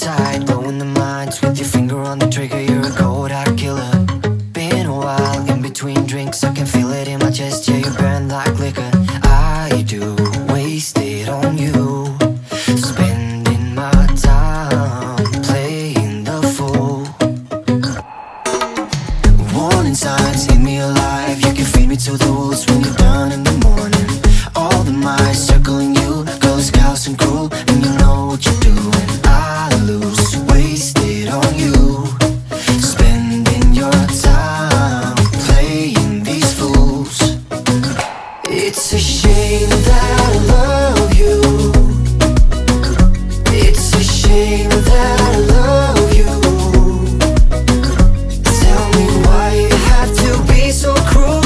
tight, blowing the minds with your finger on the trigger. You're a cold heart killer. Been a while in between drinks, I can feel it in my chest. Yeah, you burn like liquor. I do, waste it on you. Spending my time playing the fool. Warning signs, eat me alive. You can feed me to the wolves It's a shame that I love you. It's a shame that I love you. Tell me why you have to be so cruel.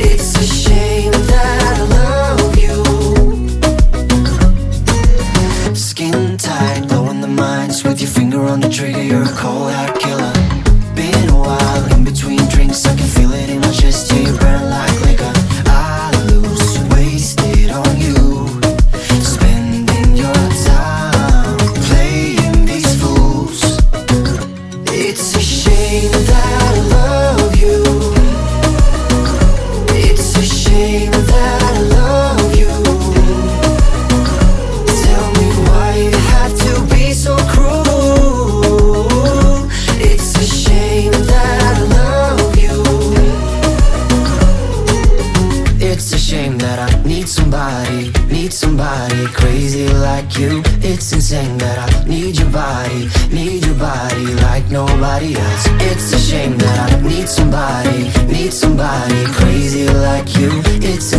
It's a shame that I love you. Skin tight, blowing the minds with your finger on the trigger. You're a cold heart killer. Somebody crazy like you. It's insane that I need your body, need your body like nobody else. It's a shame that I need somebody, need somebody crazy like you. It's